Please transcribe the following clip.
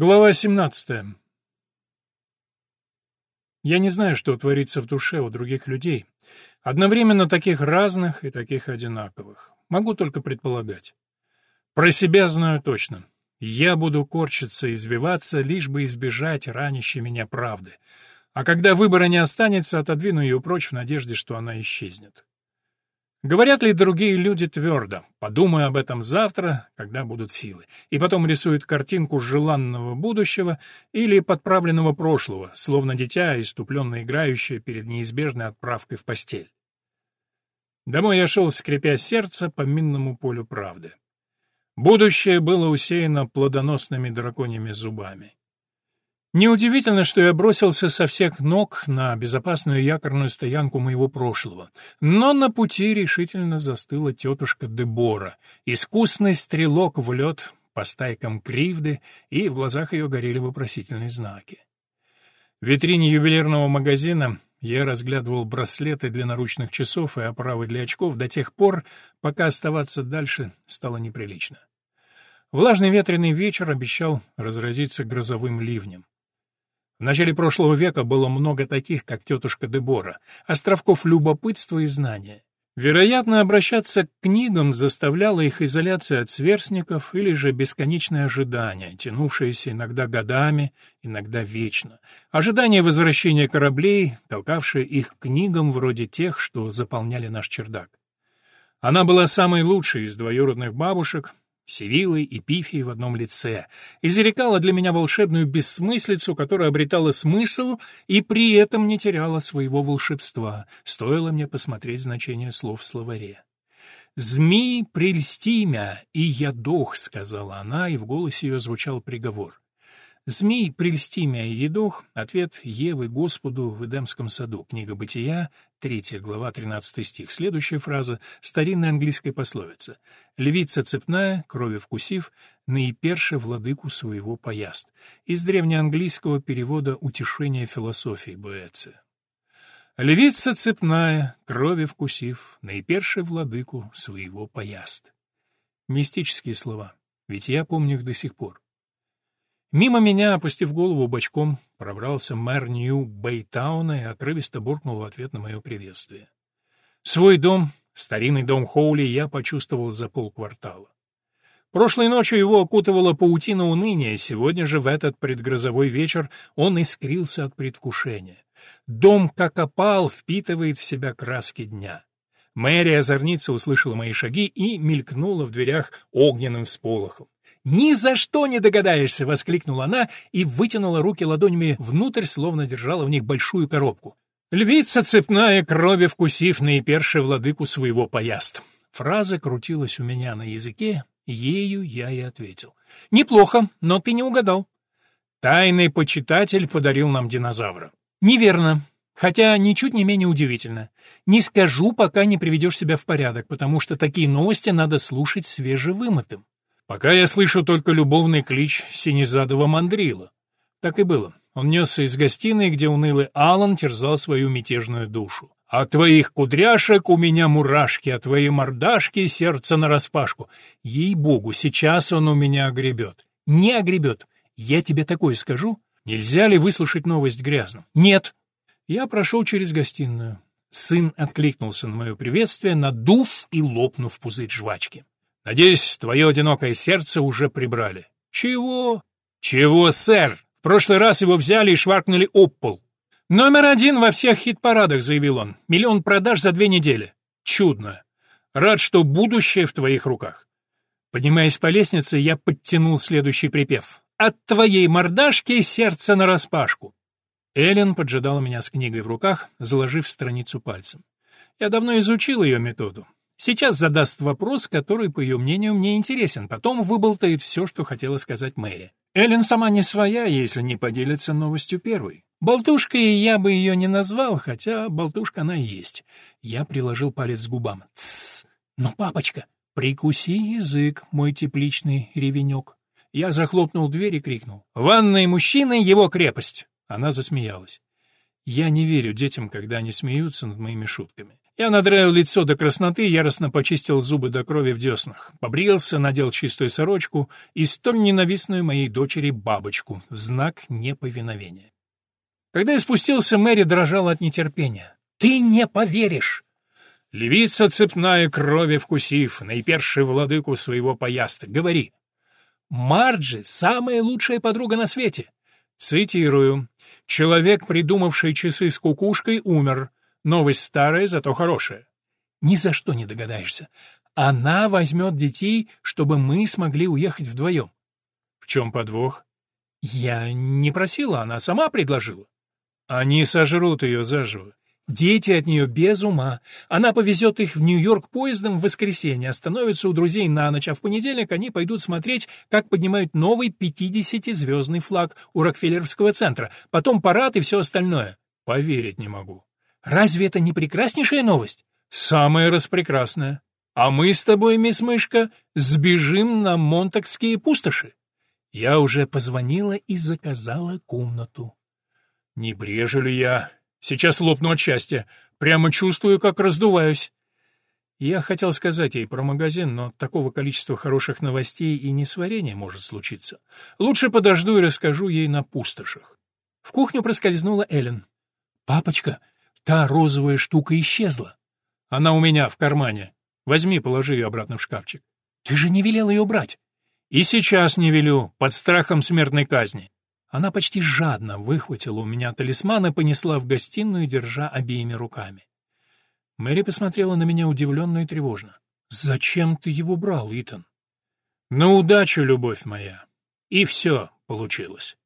Глава 17. Я не знаю, что творится в душе у других людей, одновременно таких разных и таких одинаковых. Могу только предполагать. Про себя знаю точно. Я буду корчиться и извиваться, лишь бы избежать ранящей меня правды. А когда выбора не останется, отодвину ее прочь в надежде, что она исчезнет. Говорят ли другие люди твердо, подумаю об этом завтра, когда будут силы, и потом рисуют картинку желанного будущего или подправленного прошлого, словно дитя, иступленно играющее перед неизбежной отправкой в постель. Домой я шел, скрипя сердце по минному полю правды. Будущее было усеяно плодоносными драконьими зубами. Неудивительно, что я бросился со всех ног на безопасную якорную стоянку моего прошлого. Но на пути решительно застыла тетушка Дебора, искусный стрелок в лед по стайкам кривды, и в глазах ее горели вопросительные знаки. В витрине ювелирного магазина я разглядывал браслеты для наручных часов и оправы для очков до тех пор, пока оставаться дальше стало неприлично. Влажный ветреный вечер обещал разразиться грозовым ливнем. В начале прошлого века было много таких, как тетушка Дебора, островков любопытства и знания. Вероятно, обращаться к книгам заставляла их изоляция от сверстников или же бесконечное ожидание, тянувшееся иногда годами, иногда вечно. Ожидание возвращения кораблей, толкавшее их к книгам вроде тех, что заполняли наш чердак. Она была самой лучшей из двоюродных бабушек, Севилой и Пифией в одном лице, изрекала для меня волшебную бессмыслицу, которая обретала смысл и при этом не теряла своего волшебства, стоило мне посмотреть значение слов в словаре. «Змей прельсти мя, и я дох», — сказала она, и в голосе ее звучал приговор. «Змей прельсти и едох» — ответ Евы Господу в Эдемском саду, книга Бытия, 3 глава, 13 стих. Следующая фраза — старинная английская пословица. «Львица цепная, крови вкусив, наиперше владыку своего пояст». Из древнеанглийского перевода «Утешение философии» Боэция. «Львица цепная, крови вкусив, наиперше владыку своего пояст». Мистические слова, ведь я помню их до сих пор. Мимо меня, опустив голову бочком, пробрался мэр Нью-Бэйтауна и отрывисто буркнул в ответ на мое приветствие. Свой дом, старинный дом Хоули, я почувствовал за полквартала. Прошлой ночью его окутывала паутина уныния, сегодня же в этот предгрозовой вечер он искрился от предвкушения. Дом, как опал, впитывает в себя краски дня. Мэри озорница услышала мои шаги и мелькнула в дверях огненным всполохом. «Ни за что не догадаешься!» — воскликнула она и вытянула руки ладонями внутрь, словно держала в них большую коробку. «Львица цепная, крови вкусив наиперше владыку своего пояст». Фраза крутилась у меня на языке, ею я и ответил. «Неплохо, но ты не угадал». Тайный почитатель подарил нам динозавра. «Неверно. Хотя ничуть не менее удивительно. Не скажу, пока не приведешь себя в порядок, потому что такие новости надо слушать свежевымытым. Пока я слышу только любовный клич синезадого мандрила. Так и было. Он несся из гостиной, где унылый Алан терзал свою мятежную душу. «От твоих кудряшек у меня мурашки, а твои мордашки сердце нараспашку. Ей-богу, сейчас он у меня огребет». «Не огребет. Я тебе такое скажу. Нельзя ли выслушать новость грязным?» «Нет». Я прошел через гостиную. Сын откликнулся на мое приветствие, надув и лопнув пузырь жвачки. Надеюсь, твое одинокое сердце уже прибрали. Чего? Чего, сэр? В прошлый раз его взяли и шваркнули об пол. Номер один во всех хит-парадах, заявил он. Миллион продаж за две недели. Чудно. Рад, что будущее в твоих руках. Поднимаясь по лестнице, я подтянул следующий припев. От твоей мордашки сердце нараспашку. Эллен поджидала меня с книгой в руках, заложив страницу пальцем. Я давно изучил ее методу. Сейчас задаст вопрос, который, по ее мнению, мне интересен, потом выболтает все, что хотела сказать Мэри. Эллен сама не своя, если не поделится новостью первой. Болтушкой я бы ее не назвал, хотя болтушка она и есть. Я приложил палец к губам. Тссс! Но, папочка, прикуси язык, мой тепличный ревенек. Я захлопнул дверь и крикнул. «Ванные мужчины — его крепость!» Она засмеялась. Я не верю детям, когда они смеются над моими шутками. Я надраил лицо до красноты, яростно почистил зубы до крови в деснах, побрился, надел чистую сорочку и столь ненавистную моей дочери бабочку в знак неповиновения. Когда я спустился, Мэри дрожала от нетерпения. «Ты не поверишь!» Левица цепная крови вкусив, наиперший владыку своего пояста. Говори. Марджи — самая лучшая подруга на свете. Цитирую. Человек, придумавший часы с кукушкой, умер. Новость старая, зато хорошая. Ни за что не догадаешься. Она возьмет детей, чтобы мы смогли уехать вдвоем. В чем подвох? Я не просила, она сама предложила. Они сожрут ее заживо. Дети от нее без ума. Она повезет их в Нью-Йорк поездом в воскресенье, остановится у друзей на ночь, а в понедельник они пойдут смотреть, как поднимают новый 50-звездный флаг у Рокфеллеровского центра, потом парад и все остальное. Поверить не могу. Разве это не прекраснейшая новость? Самая распрекрасная. А мы с тобой, мисс Мышка, сбежим на Монтакские пустоши. Я уже позвонила и заказала комнату. Не брежу ли я? Сейчас лопну от счастья. Прямо чувствую, как раздуваюсь. Я хотел сказать ей про магазин, но такого количества хороших новостей и несварения может случиться. Лучше подожду и расскажу ей на пустошах. В кухню проскользнула Эллен. «Папочка, Та розовая штука исчезла. Она у меня в кармане. Возьми, положи ее обратно в шкафчик. Ты же не велел ее брать. И сейчас не велю, под страхом смертной казни. Она почти жадно выхватила у меня талисман и понесла в гостиную, держа обеими руками. Мэри посмотрела на меня удивленно и тревожно. «Зачем ты его брал, Итан?» «На удачу, любовь моя». И все получилось.